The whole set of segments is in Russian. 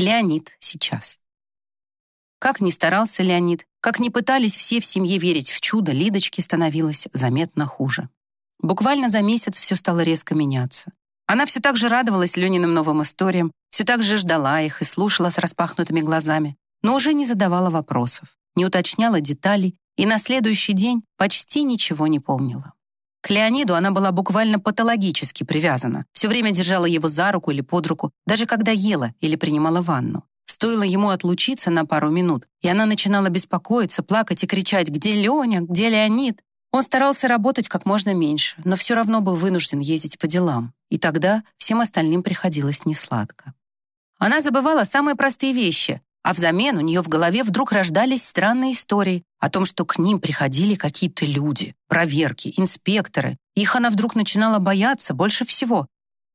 Леонид сейчас. Как ни старался Леонид, как ни пытались все в семье верить в чудо, Лидочке становилось заметно хуже. Буквально за месяц все стало резко меняться. Она все так же радовалась Лениным новым историям, все так же ждала их и слушала с распахнутыми глазами, но уже не задавала вопросов, не уточняла деталей и на следующий день почти ничего не помнила. К Леониду она была буквально патологически привязана, все время держала его за руку или под руку, даже когда ела или принимала ванну. Стоило ему отлучиться на пару минут, и она начинала беспокоиться, плакать и кричать «Где Леня? Где Леонид?». Он старался работать как можно меньше, но все равно был вынужден ездить по делам и тогда всем остальным приходилось несладко. Она забывала самые простые вещи, а взамен у нее в голове вдруг рождались странные истории о том, что к ним приходили какие-то люди, проверки, инспекторы. Их она вдруг начинала бояться больше всего.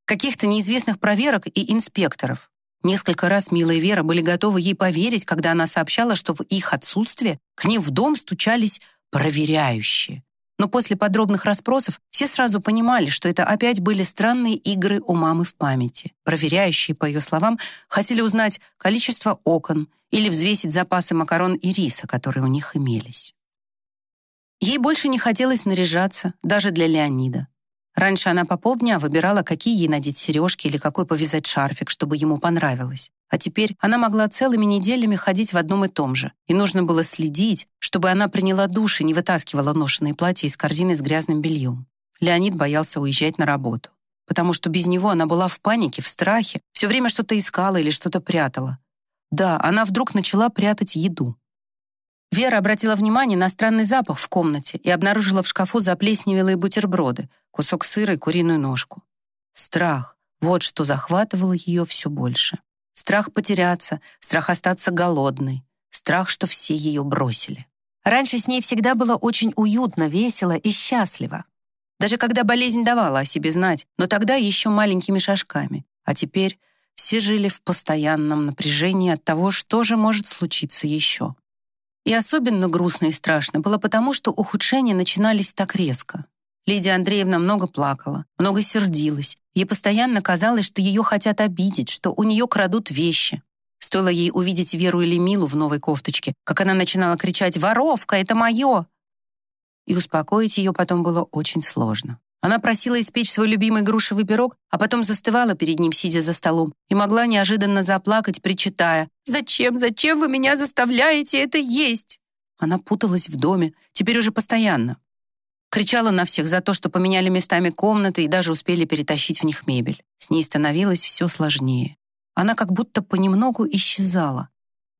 Каких-то неизвестных проверок и инспекторов. Несколько раз Мила и Вера были готовы ей поверить, когда она сообщала, что в их отсутствие к ним в дом стучались проверяющие. Но после подробных расспросов все сразу понимали, что это опять были странные игры у мамы в памяти. Проверяющие, по ее словам, хотели узнать количество окон или взвесить запасы макарон и риса, которые у них имелись. Ей больше не хотелось наряжаться, даже для Леонида. Раньше она по полдня выбирала, какие ей надеть сережки или какой повязать шарфик, чтобы ему понравилось. А теперь она могла целыми неделями ходить в одном и том же. И нужно было следить, чтобы она приняла душ и не вытаскивала ношеные платья из корзины с грязным бельем. Леонид боялся уезжать на работу. Потому что без него она была в панике, в страхе, все время что-то искала или что-то прятала. Да, она вдруг начала прятать еду. Вера обратила внимание на странный запах в комнате и обнаружила в шкафу заплесневелые бутерброды, кусок сыра и куриную ножку. Страх — вот что захватывало ее все больше. Страх потеряться, страх остаться голодной, страх, что все ее бросили. Раньше с ней всегда было очень уютно, весело и счастливо. Даже когда болезнь давала о себе знать, но тогда еще маленькими шажками. А теперь все жили в постоянном напряжении от того, что же может случиться еще. И особенно грустно и страшно было потому, что ухудшения начинались так резко. Лидия Андреевна много плакала, много сердилась. Ей постоянно казалось, что ее хотят обидеть, что у нее крадут вещи. Стоило ей увидеть Веру или Милу в новой кофточке, как она начинала кричать «Воровка, это мое!» И успокоить ее потом было очень сложно. Она просила испечь свой любимый грушевый пирог, а потом застывала перед ним, сидя за столом, и могла неожиданно заплакать, причитая «Зачем, зачем вы меня заставляете это есть?» Она путалась в доме, теперь уже постоянно. Кричала на всех за то, что поменяли местами комнаты и даже успели перетащить в них мебель. С ней становилось все сложнее. Она как будто понемногу исчезала.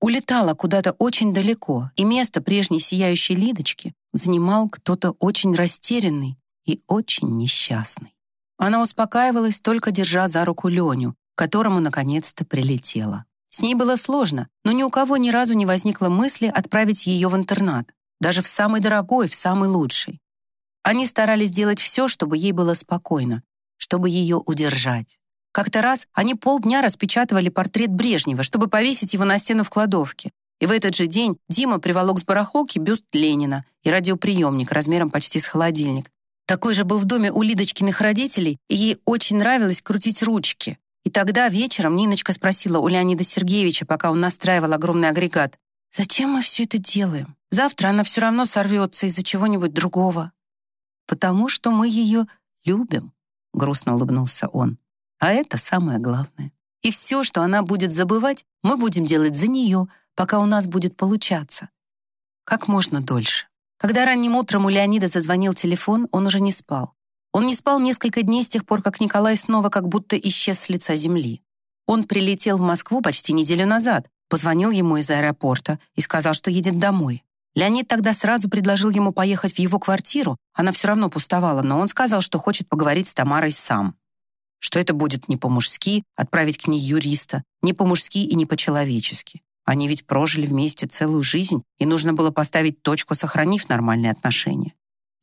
Улетала куда-то очень далеко, и место прежней сияющей Лидочки занимал кто-то очень растерянный, и очень несчастный. Она успокаивалась, только держа за руку Леню, которому наконец-то прилетела. С ней было сложно, но ни у кого ни разу не возникло мысли отправить ее в интернат, даже в самый дорогой, в самый лучший. Они старались делать все, чтобы ей было спокойно, чтобы ее удержать. Как-то раз они полдня распечатывали портрет Брежнева, чтобы повесить его на стену в кладовке. И в этот же день Дима приволок с барахолки бюст Ленина и радиоприемник размером почти с холодильник, такой же был в доме у Лидочкиных родителей, и ей очень нравилось крутить ручки. И тогда вечером Ниночка спросила у Леонида Сергеевича, пока он настраивал огромный агрегат, «Зачем мы все это делаем? Завтра она все равно сорвется из-за чего-нибудь другого». «Потому что мы ее любим», — грустно улыбнулся он. «А это самое главное. И все, что она будет забывать, мы будем делать за нее, пока у нас будет получаться. Как можно дольше». Когда ранним утром у Леонида зазвонил телефон, он уже не спал. Он не спал несколько дней с тех пор, как Николай снова как будто исчез с лица земли. Он прилетел в Москву почти неделю назад, позвонил ему из аэропорта и сказал, что едет домой. Леонид тогда сразу предложил ему поехать в его квартиру, она все равно пустовала, но он сказал, что хочет поговорить с Тамарой сам. Что это будет не по-мужски, отправить к ней юриста, не по-мужски и не по-человечески. Они ведь прожили вместе целую жизнь, и нужно было поставить точку, сохранив нормальные отношения.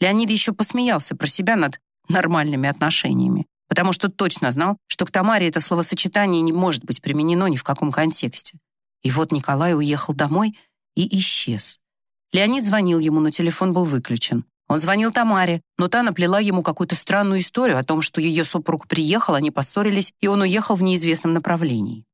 Леонид еще посмеялся про себя над нормальными отношениями, потому что точно знал, что к Тамаре это словосочетание не может быть применено ни в каком контексте. И вот Николай уехал домой и исчез. Леонид звонил ему, но телефон был выключен. Он звонил Тамаре, но та наплела ему какую-то странную историю о том, что ее супруг приехал, они поссорились, и он уехал в неизвестном направлении.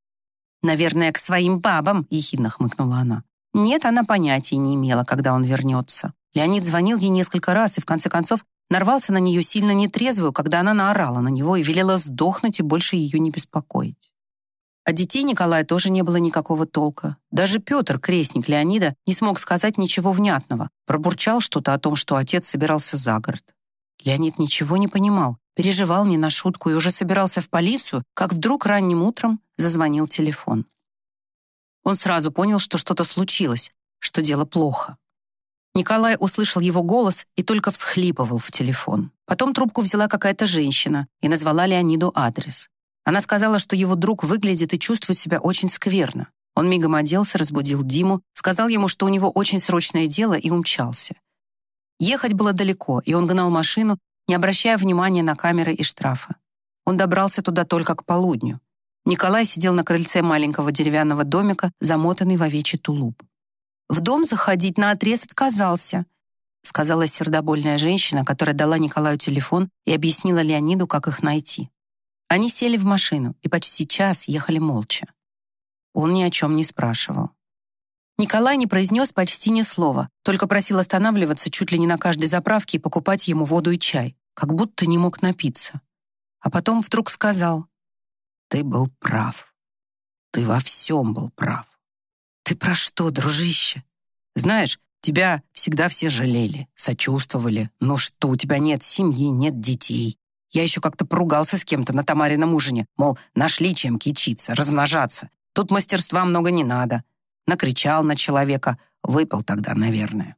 «Наверное, к своим бабам», — ехидно хмыкнула она. Нет, она понятия не имела, когда он вернется. Леонид звонил ей несколько раз и, в конце концов, нарвался на нее сильно нетрезвую, когда она наорала на него и велела сдохнуть и больше ее не беспокоить. От детей Николая тоже не было никакого толка. Даже Петр, крестник Леонида, не смог сказать ничего внятного, пробурчал что-то о том, что отец собирался за город. Леонид ничего не понимал, переживал не на шутку и уже собирался в полицию, как вдруг ранним утром зазвонил телефон. Он сразу понял, что что-то случилось, что дело плохо. Николай услышал его голос и только всхлипывал в телефон. Потом трубку взяла какая-то женщина и назвала Леониду адрес. Она сказала, что его друг выглядит и чувствует себя очень скверно. Он мигом оделся, разбудил Диму, сказал ему, что у него очень срочное дело, и умчался. Ехать было далеко, и он гнал машину, не обращая внимания на камеры и штрафы. Он добрался туда только к полудню. Николай сидел на крыльце маленького деревянного домика, замотанный в овечий тулуп. В дом заходить на отрез отказался, сказала сердобольная женщина, которая дала Николаю телефон и объяснила Леониду, как их найти. Они сели в машину и почти час ехали молча. Он ни о чем не спрашивал. Николай не произнес почти ни слова, только просил останавливаться чуть ли не на каждой заправке и покупать ему воду и чай, как будто не мог напиться. А потом вдруг сказал, «Ты был прав. Ты во всем был прав. «Ты про что, дружище? Знаешь, тебя всегда все жалели, сочувствовали. Ну что, у тебя нет семьи, нет детей. Я еще как-то поругался с кем-то на Тамарином ужине, мол, нашли чем кичиться, размножаться. Тут мастерства много не надо. Накричал на человека, выпал тогда, наверное.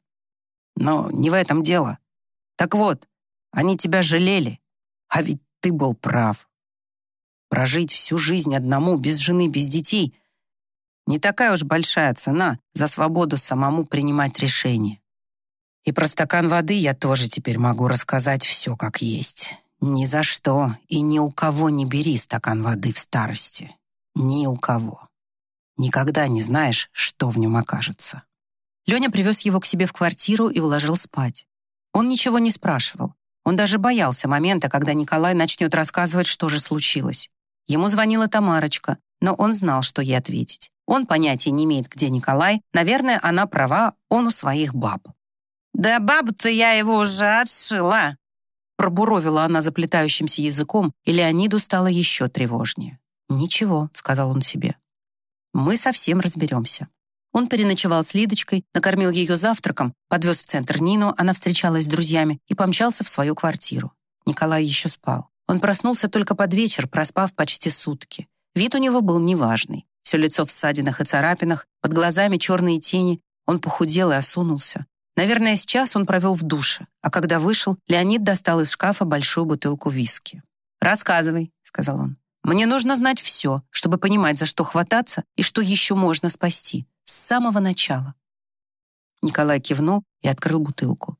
Но не в этом дело. Так вот, они тебя жалели, а ведь ты был прав. Прожить всю жизнь одному, без жены, без детей, не такая уж большая цена за свободу самому принимать решения. И про стакан воды я тоже теперь могу рассказать все как есть. Ни за что и ни у кого не бери стакан воды в старости. Ни у кого. Никогда не знаешь, что в нем окажется. Леня привез его к себе в квартиру и уложил спать. Он ничего не спрашивал. Он даже боялся момента, когда Николай начнет рассказывать, что же случилось. Ему звонила Тамарочка, но он знал, что ей ответить. Он понятия не имеет, где Николай. Наверное, она права, он у своих баб. «Да бабу-то я его уже отшила!» Пробуровила она заплетающимся языком, и Леониду стало еще тревожнее. «Ничего», — сказал он себе. «Мы совсем разберемся». Он переночевал с Лидочкой, накормил ее завтраком, подвез в центр Нину, она встречалась с друзьями, и помчался в свою квартиру. Николай еще спал. Он проснулся только под вечер, проспав почти сутки. Вид у него был неважный. Все лицо в ссадинах и царапинах, под глазами черные тени. Он похудел и осунулся. Наверное, сейчас он провел в душе, а когда вышел, Леонид достал из шкафа большую бутылку виски. «Рассказывай», — сказал он. «Мне нужно знать все, чтобы понимать, за что хвататься и что еще можно спасти. С самого начала». Николай кивнул и открыл бутылку.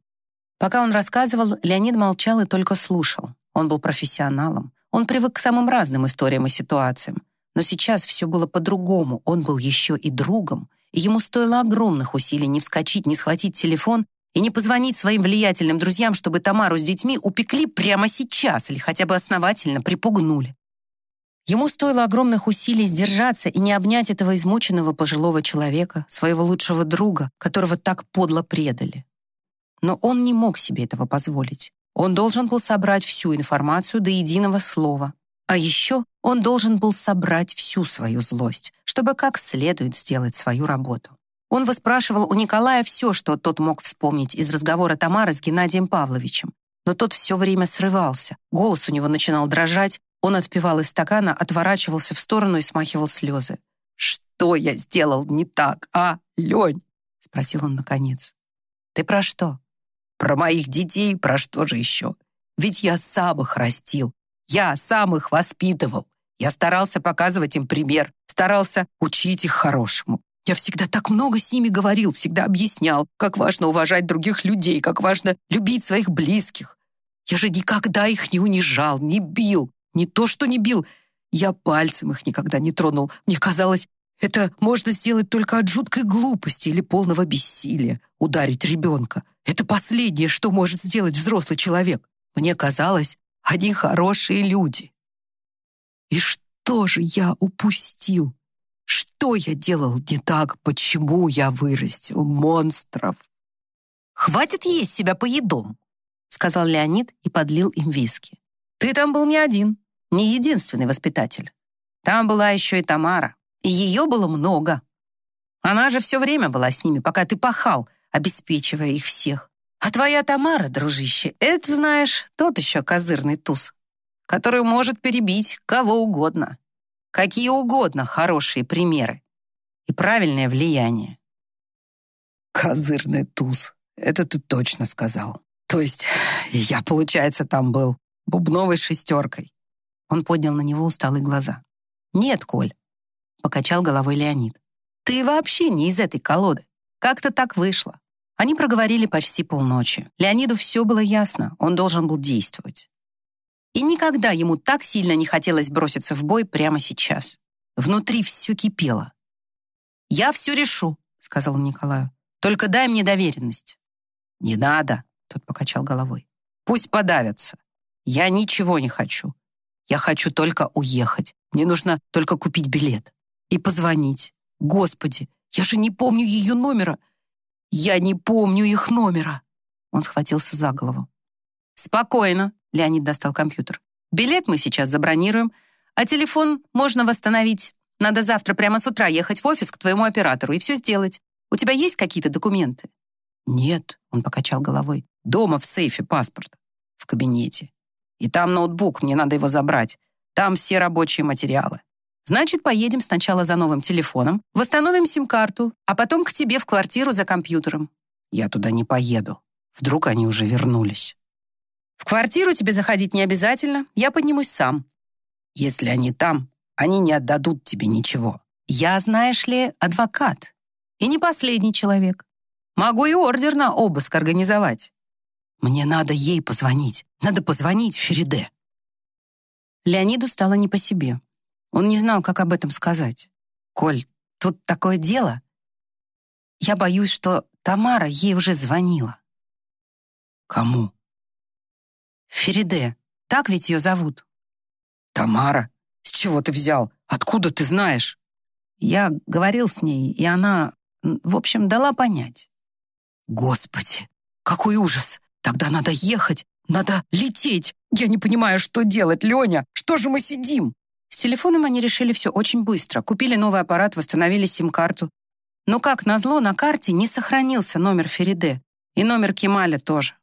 Пока он рассказывал, Леонид молчал и только слушал. Он был профессионалом. Он привык к самым разным историям и ситуациям. Но сейчас все было по-другому. Он был еще и другом, ему стоило огромных усилий не вскочить, не схватить телефон и не позвонить своим влиятельным друзьям, чтобы Тамару с детьми упекли прямо сейчас или хотя бы основательно припугнули. Ему стоило огромных усилий сдержаться и не обнять этого измученного пожилого человека, своего лучшего друга, которого так подло предали. Но он не мог себе этого позволить. Он должен был собрать всю информацию до единого слова, а еще он должен был собрать всю свою злость, чтобы как следует сделать свою работу. Он выспрашивал у Николая все, что тот мог вспомнить из разговора Тамары с Геннадием Павловичем. Но тот все время срывался, голос у него начинал дрожать, он отпивал из стакана, отворачивался в сторону и смахивал слезы. «Что я сделал не так, а, Лень?» — спросил он наконец. «Ты про что?» «Про моих детей, про что же еще? Ведь я сам их растил, я сам их воспитывал. Я старался показывать им пример, старался учить их хорошему. Я всегда так много с ними говорил, всегда объяснял, как важно уважать других людей, как важно любить своих близких. Я же никогда их не унижал, не бил. Не то, что не бил, я пальцем их никогда не тронул. Мне казалось, это можно сделать только от жуткой глупости или полного бессилия. Ударить ребенка. Это последнее, что может сделать взрослый человек. Мне казалось, они хорошие люди. И что же я упустил? Что я делал не так? Почему я вырастил монстров? «Хватит есть себя по едом», — сказал Леонид и подлил им виски. «Ты там был не один, не единственный воспитатель. Там была еще и Тамара, и ее было много. Она же все время была с ними, пока ты пахал, обеспечивая их всех. А твоя Тамара, дружище, это, знаешь, тот еще козырный туз, который может перебить кого угодно. Какие угодно хорошие примеры и правильное влияние. Козырный туз, это ты точно сказал. То есть я, получается, там был бубновой шестеркой. Он поднял на него усталые глаза. «Нет, Коль», — покачал головой Леонид. «Ты вообще не из этой колоды. Как-то так вышло». Они проговорили почти полночи. Леониду все было ясно, он должен был действовать. И никогда ему так сильно не хотелось броситься в бой прямо сейчас. Внутри все кипело. «Я все решу», — сказал он Николаю. «Только дай мне доверенность». «Не надо», — тот покачал головой. «Пусть подавятся. Я ничего не хочу. Я хочу только уехать. Мне нужно только купить билет и позвонить. Господи, я же не помню ее номера. Я не помню их номера. Он схватился за голову. Спокойно, Леонид достал компьютер. Билет мы сейчас забронируем, а телефон можно восстановить. Надо завтра прямо с утра ехать в офис к твоему оператору и все сделать. У тебя есть какие-то документы? Нет, он покачал головой. Дома в сейфе паспорт. В кабинете. И там ноутбук, мне надо его забрать. Там все рабочие материалы. Значит, поедем сначала за новым телефоном, восстановим сим-карту, а потом к тебе в квартиру за компьютером. Я туда не поеду. Вдруг они уже вернулись. В квартиру тебе заходить не обязательно, я поднимусь сам. Если они там, они не отдадут тебе ничего. Я, знаешь ли, адвокат. И не последний человек. Могу и ордер на обыск организовать. Мне надо ей позвонить. Надо позвонить Фериде. Леониду стало не по себе. Он не знал, как об этом сказать. «Коль, тут такое дело. Я боюсь, что Тамара ей уже звонила». «Кому?» «Фериде. Так ведь ее зовут?» «Тамара? С чего ты взял? Откуда ты знаешь?» Я говорил с ней, и она, в общем, дала понять. «Господи, какой ужас! Тогда надо ехать, надо лететь. Я не понимаю, что делать, Леня. Что же мы сидим? С телефоном они решили все очень быстро. Купили новый аппарат, восстановили сим-карту. Но, как назло, на карте не сохранился номер Фериде. И номер Кемаля тоже.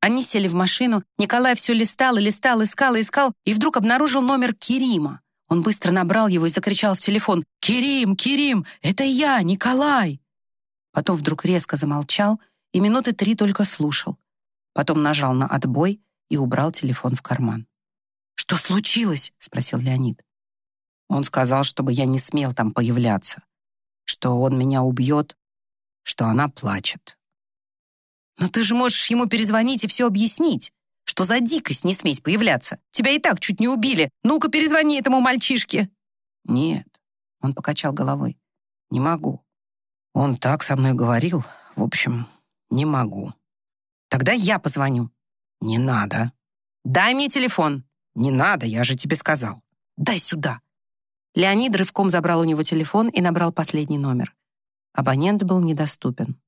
Они сели в машину. Николай все листал и листал, искал и искал, и вдруг обнаружил номер Керима. Он быстро набрал его и закричал в телефон «Керим, Керим, это я, Николай!» Потом вдруг резко замолчал и минуты три только слушал. Потом нажал на отбой и убрал телефон в карман. «Что случилось?» — спросил Леонид. Он сказал, чтобы я не смел там появляться, что он меня убьет, что она плачет. «Но ты же можешь ему перезвонить и все объяснить. Что за дикость не сметь появляться? Тебя и так чуть не убили. Ну-ка, перезвони этому мальчишке». «Нет», — он покачал головой, — «не могу. Он так со мной говорил, в общем, не могу». Тогда я позвоню. Не надо. Дай мне телефон. Не надо, я же тебе сказал. Дай сюда. Леонид рывком забрал у него телефон и набрал последний номер. Абонент был недоступен.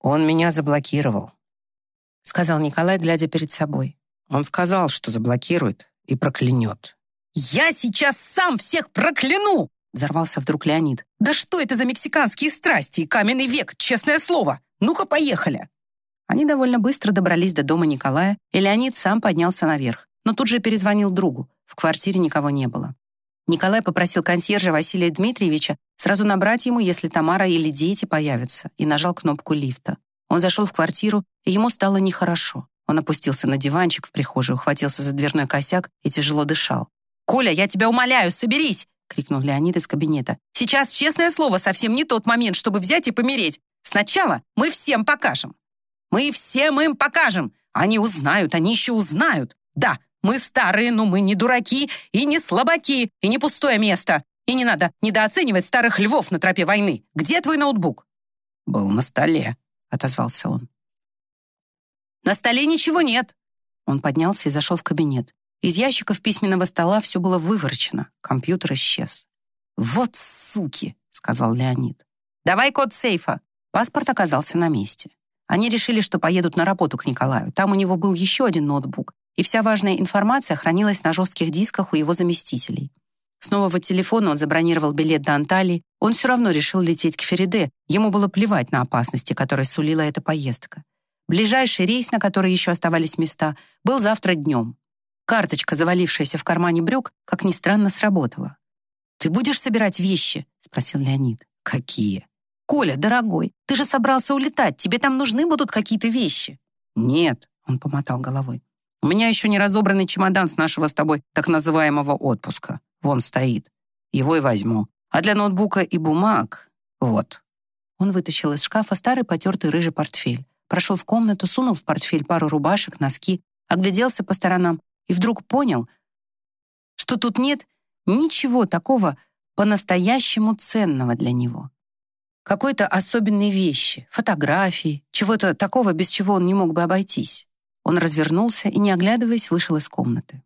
«Он меня заблокировал», — сказал Николай, глядя перед собой. «Он сказал, что заблокирует и проклянет». «Я сейчас сам всех прокляну!» — взорвался вдруг Леонид. «Да что это за мексиканские страсти и каменный век, честное слово! Ну-ка, поехали!» Они довольно быстро добрались до дома Николая, и Леонид сам поднялся наверх, но тут же перезвонил другу. В квартире никого не было. Николай попросил консьержа Василия Дмитриевича сразу набрать ему, если Тамара или дети появятся, и нажал кнопку лифта. Он зашел в квартиру, и ему стало нехорошо. Он опустился на диванчик в прихожей, ухватился за дверной косяк и тяжело дышал. «Коля, я тебя умоляю, соберись!» — крикнул Леонид из кабинета. «Сейчас, честное слово, совсем не тот момент, чтобы взять и помереть. Сначала мы всем покажем. Мы всем им покажем. Они узнают, они еще узнают. Да, мы старые, но мы не дураки и не слабаки, и не пустое место. И не надо недооценивать старых львов на тропе войны. Где твой ноутбук?» «Был на столе», — отозвался он. «На столе ничего нет». Он поднялся и зашел в кабинет. Из ящиков письменного стола все было выворочено. Компьютер исчез. «Вот суки!» — сказал Леонид. «Давай код сейфа». Паспорт оказался на месте. Они решили, что поедут на работу к Николаю. Там у него был еще один ноутбук, и вся важная информация хранилась на жестких дисках у его заместителей. Снова в телефон он забронировал билет до Анталии. Он все равно решил лететь к Фериде. Ему было плевать на опасности, которые сулила эта поездка. Ближайший рейс, на который еще оставались места, был завтра днем. Карточка, завалившаяся в кармане брюк, как ни странно, сработала. «Ты будешь собирать вещи?» — спросил Леонид. «Какие?» «Коля, дорогой, ты же собрался улетать. Тебе там нужны будут какие-то вещи?» «Нет», — он помотал головой. «У меня еще не разобранный чемодан с нашего с тобой так называемого отпуска. Вон стоит. Его и возьму. А для ноутбука и бумаг... Вот». Он вытащил из шкафа старый потертый рыжий портфель, прошел в комнату, сунул в портфель пару рубашек, носки, огляделся по сторонам и вдруг понял, что тут нет ничего такого по-настоящему ценного для него. Какой-то особенной вещи, фотографии, чего-то такого, без чего он не мог бы обойтись. Он развернулся и, не оглядываясь, вышел из комнаты.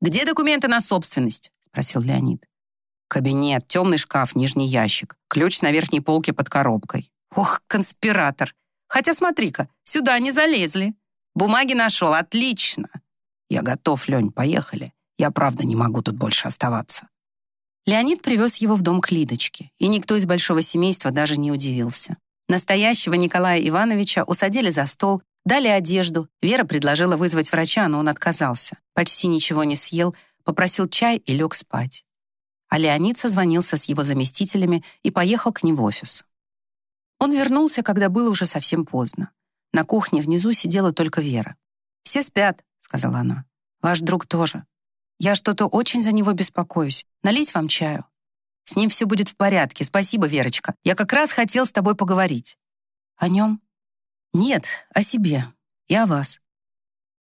«Где документы на собственность?» — спросил Леонид. «Кабинет, темный шкаф, нижний ящик, ключ на верхней полке под коробкой». «Ох, конспиратор! Хотя смотри-ка, сюда не залезли. Бумаги нашел, отлично!» «Я готов, Лень, поехали. Я правда не могу тут больше оставаться». Леонид привез его в дом к Лидочке, и никто из большого семейства даже не удивился. Настоящего Николая Ивановича усадили за стол, дали одежду. Вера предложила вызвать врача, но он отказался. Почти ничего не съел, попросил чай и лег спать. А Леонид созвонился с его заместителями и поехал к ним в офис. Он вернулся, когда было уже совсем поздно. На кухне внизу сидела только Вера. «Все спят», — сказала она. «Ваш друг тоже. Я что-то очень за него беспокоюсь. Налить вам чаю?» «С ним все будет в порядке. Спасибо, Верочка. Я как раз хотел с тобой поговорить». «О нем?» «Нет, о себе. И о вас».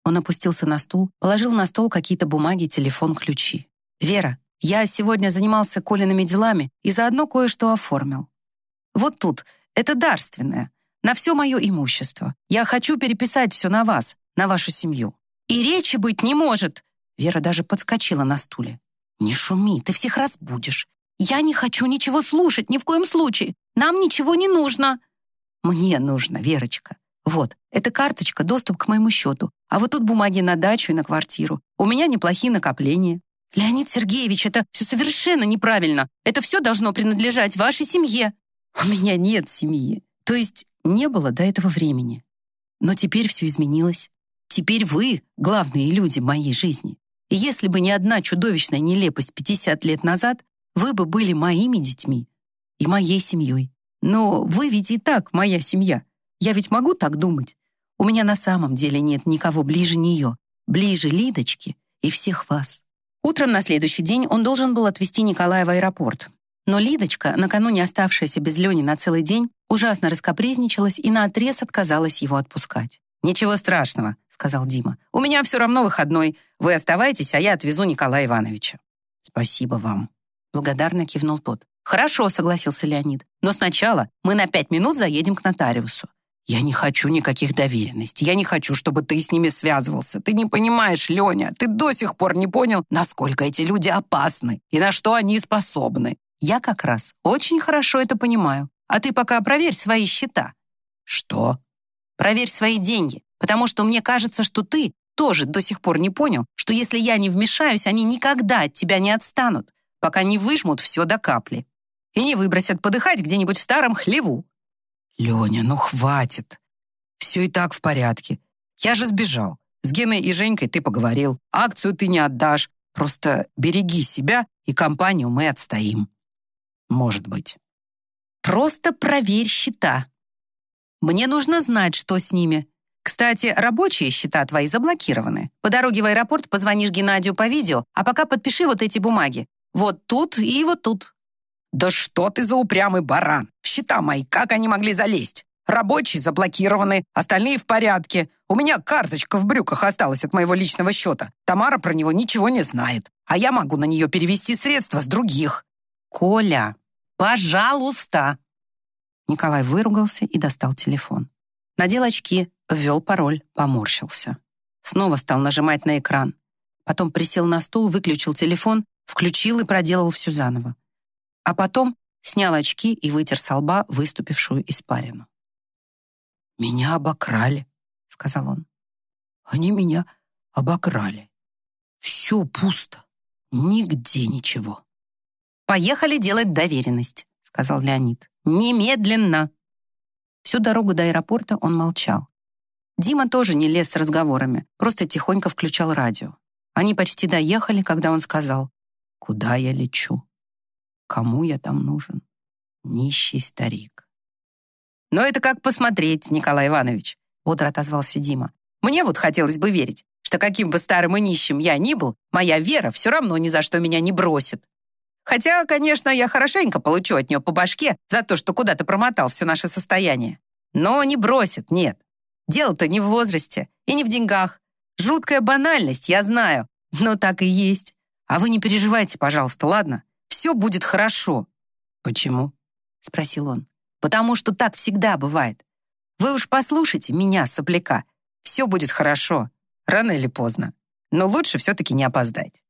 Он опустился на стул, положил на стол какие-то бумаги, телефон, ключи. «Вера, я сегодня занимался Колиными делами и заодно кое-что оформил. Вот тут, это дарственное, на все мое имущество. Я хочу переписать все на вас, на вашу семью. И речи быть не может!» Вера даже подскочила на стуле. «Не шуми, ты всех разбудишь. Я не хочу ничего слушать, ни в коем случае. Нам ничего не нужно». «Мне нужно, Верочка. Вот, эта карточка, доступ к моему счету. А вот тут бумаги на дачу и на квартиру. У меня неплохие накопления». «Леонид Сергеевич, это все совершенно неправильно. Это все должно принадлежать вашей семье». «У меня нет семьи. То есть не было до этого времени. Но теперь все изменилось. Теперь вы — главные люди моей жизни. И если бы не одна чудовищная нелепость 50 лет назад, вы бы были моими детьми и моей семьей. Но вы ведь и так моя семья. Я ведь могу так думать. У меня на самом деле нет никого ближе нее, ближе Лидочки и всех вас. Утром на следующий день он должен был отвезти Николая в аэропорт. Но Лидочка, накануне оставшаяся без Лени на целый день, ужасно раскопризничалась и наотрез отказалась его отпускать. «Ничего страшного», — сказал Дима. «У меня все равно выходной. Вы оставайтесь, а я отвезу Николая Ивановича». «Спасибо вам», — благодарно кивнул тот. «Хорошо», — согласился Леонид. «Но сначала мы на пять минут заедем к нотариусу». «Я не хочу никаких доверенностей. Я не хочу, чтобы ты с ними связывался. Ты не понимаешь, Леня, ты до сих пор не понял, насколько эти люди опасны и на что они способны. Я как раз очень хорошо это понимаю. А ты пока проверь свои счета». «Что?» Проверь свои деньги, потому что мне кажется, что ты тоже до сих пор не понял, что если я не вмешаюсь, они никогда от тебя не отстанут, пока не выжмут все до капли и не выбросят подыхать где-нибудь в старом хлеву. Леня, ну хватит. Все и так в порядке. Я же сбежал. С Геной и Женькой ты поговорил. Акцию ты не отдашь. Просто береги себя, и компанию мы отстоим. Может быть. Просто проверь счета, мне нужно знать, что с ними. Кстати, рабочие счета твои заблокированы. По дороге в аэропорт позвонишь Геннадию по видео, а пока подпиши вот эти бумаги. Вот тут и вот тут». «Да что ты за упрямый баран! Счета мои, как они могли залезть? Рабочие заблокированы, остальные в порядке. У меня карточка в брюках осталась от моего личного счета. Тамара про него ничего не знает. А я могу на нее перевести средства с других». «Коля, пожалуйста!» Николай выругался и достал телефон. Надел очки, ввел пароль, поморщился. Снова стал нажимать на экран. Потом присел на стул, выключил телефон, включил и проделал все заново. А потом снял очки и вытер со лба выступившую испарину. «Меня обокрали», — сказал он. «Они меня обокрали. Все пусто, нигде ничего». «Поехали делать доверенность», — сказал Леонид. «Немедленно!» Всю дорогу до аэропорта он молчал. Дима тоже не лез с разговорами, просто тихонько включал радио. Они почти доехали, когда он сказал, «Куда я лечу? Кому я там нужен? Нищий старик». «Но это как посмотреть, Николай Иванович», — бодро отозвался Дима. «Мне вот хотелось бы верить, что каким бы старым и нищим я ни был, моя вера все равно ни за что меня не бросит. Хотя, конечно, я хорошенько получу от нее по башке за то, что куда-то промотал все наше состояние. Но не бросит, нет. Дело-то не в возрасте и не в деньгах. Жуткая банальность, я знаю, но так и есть. А вы не переживайте, пожалуйста, ладно? Все будет хорошо. Почему? Спросил он. Потому что так всегда бывает. Вы уж послушайте меня, сопляка. Все будет хорошо. Рано или поздно. Но лучше все-таки не опоздать.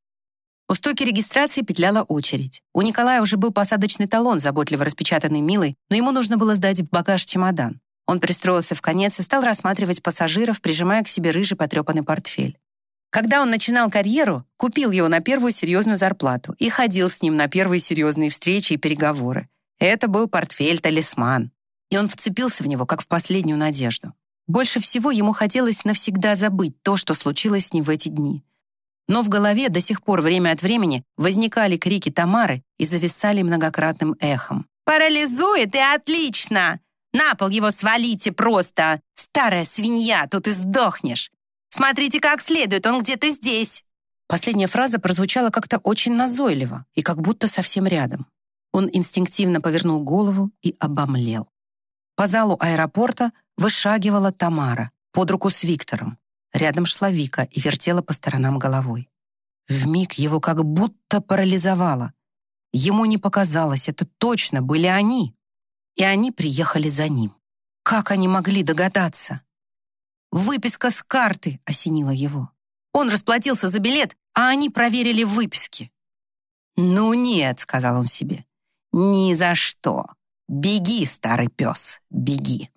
У стойки регистрации петляла очередь. У Николая уже был посадочный талон, заботливо распечатанный Милой, но ему нужно было сдать в багаж чемодан. Он пристроился в конец и стал рассматривать пассажиров, прижимая к себе рыжий потрепанный портфель. Когда он начинал карьеру, купил его на первую серьезную зарплату и ходил с ним на первые серьезные встречи и переговоры. Это был портфель-талисман. И он вцепился в него, как в последнюю надежду. Больше всего ему хотелось навсегда забыть то, что случилось с ним в эти дни. Но в голове до сих пор время от времени возникали крики Тамары и зависали многократным эхом. «Парализует и отлично! На пол его свалите просто! Старая свинья, тут и сдохнешь! Смотрите как следует, он где-то здесь!» Последняя фраза прозвучала как-то очень назойливо и как будто совсем рядом. Он инстинктивно повернул голову и обомлел. По залу аэропорта вышагивала Тамара под руку с Виктором. Рядом шла Вика и вертела по сторонам головой. Вмиг его как будто парализовало. Ему не показалось, это точно были они. И они приехали за ним. Как они могли догадаться? Выписка с карты осенила его. Он расплатился за билет, а они проверили выписки. «Ну нет», — сказал он себе, — «ни за что. Беги, старый пес, беги».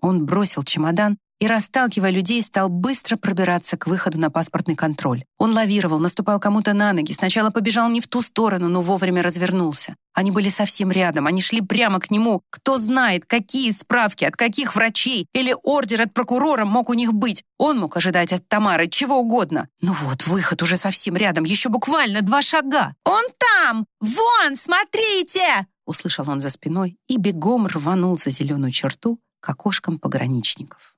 Он бросил чемодан и, расталкивая людей, стал быстро пробираться к выходу на паспортный контроль. Он лавировал, наступал кому-то на ноги, сначала побежал не в ту сторону, но вовремя развернулся. Они были совсем рядом, они шли прямо к нему. Кто знает, какие справки, от каких врачей или ордер от прокурора мог у них быть. Он мог ожидать от Тамары чего угодно. Ну вот, выход уже совсем рядом, еще буквально два шага. «Он там! Вон, смотрите!» Услышал он за спиной и бегом рванул за зеленую черту к окошкам пограничников.